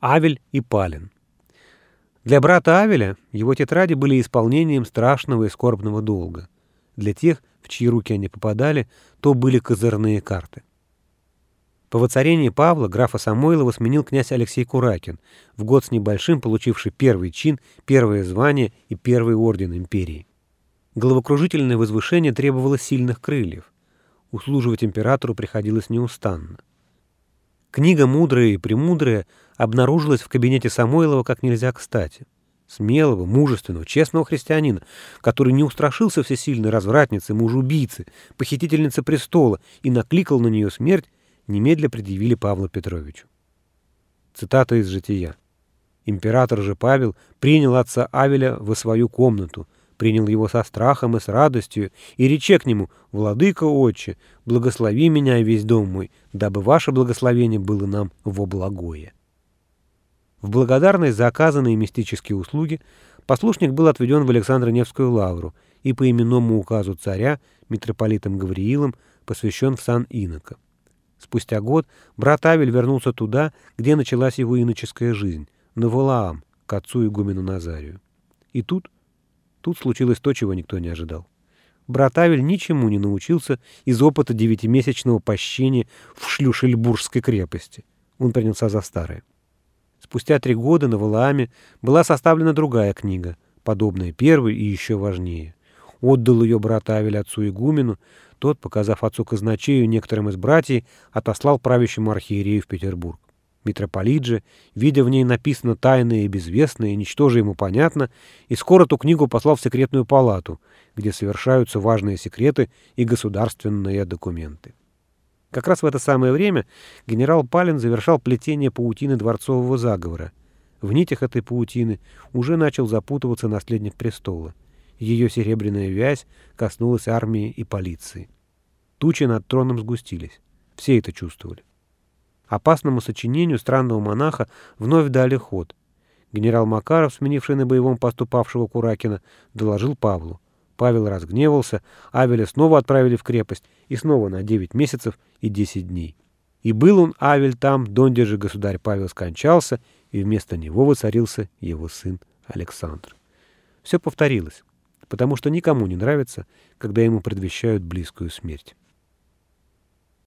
Авель и Палин. Для брата Авеля его тетради были исполнением страшного и скорбного долга. Для тех, в чьи руки они попадали, то были козырные карты. По воцарении Павла графа Самойлова сменил князь Алексей Куракин, в год с небольшим получивший первый чин, первое звание и первый орден империи. Головокружительное возвышение требовало сильных крыльев. Услуживать императору приходилось неустанно. Книга «Мудрая и премудрая» обнаружилась в кабинете Самойлова как нельзя кстати. Смелого, мужественного, честного христианина, который не устрашился всесильной развратницы, мужубийцы, похитительницы престола и накликал на нее смерть, немедля предъявили Павлу Петровичу. Цитата из «Жития». Император же Павел принял отца Авеля в свою комнату — принял его со страхом и с радостью, и рече к нему, «Владыка отче, благослови меня и весь дом мой, дабы ваше благословение было нам во благое». В благодарность за оказанные мистические услуги послушник был отведен в Александро-Невскую лавру и по именному указу царя, митрополитом Гавриилом, посвящен в сан инока. Спустя год брат Авель вернулся туда, где началась его иноческая жизнь, на Валаам, к отцу игумену Назарию. И тут Тут случилось то, чего никто не ожидал. Брат Авель ничему не научился из опыта девятимесячного пощения в Шлюшельбургской крепости. Он принялся за старое. Спустя три года на Валааме была составлена другая книга, подобная первой и еще важнее. Отдал ее брат Авель отцу игумену, тот, показав отцу казначею некоторым из братьев, отослал правящему архиерею в Петербург. Митрополит же, видя в ней написано тайное и безвестное, ничтоже ему понятно, и скоро ту книгу послал в секретную палату, где совершаются важные секреты и государственные документы. Как раз в это самое время генерал Палин завершал плетение паутины дворцового заговора. В нитях этой паутины уже начал запутываться наследник престола. Ее серебряная вязь коснулась армии и полиции. Тучи над троном сгустились. Все это чувствовали. Опасному сочинению странного монаха вновь дали ход. Генерал Макаров, сменивший на боевом посту павшего Куракина, доложил Павлу. Павел разгневался, Авеля снова отправили в крепость, и снова на 9 месяцев и 10 дней. И был он, Авель, там, донде же государь Павел скончался, и вместо него воцарился его сын Александр. Все повторилось, потому что никому не нравится, когда ему предвещают близкую смерть.